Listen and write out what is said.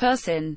person.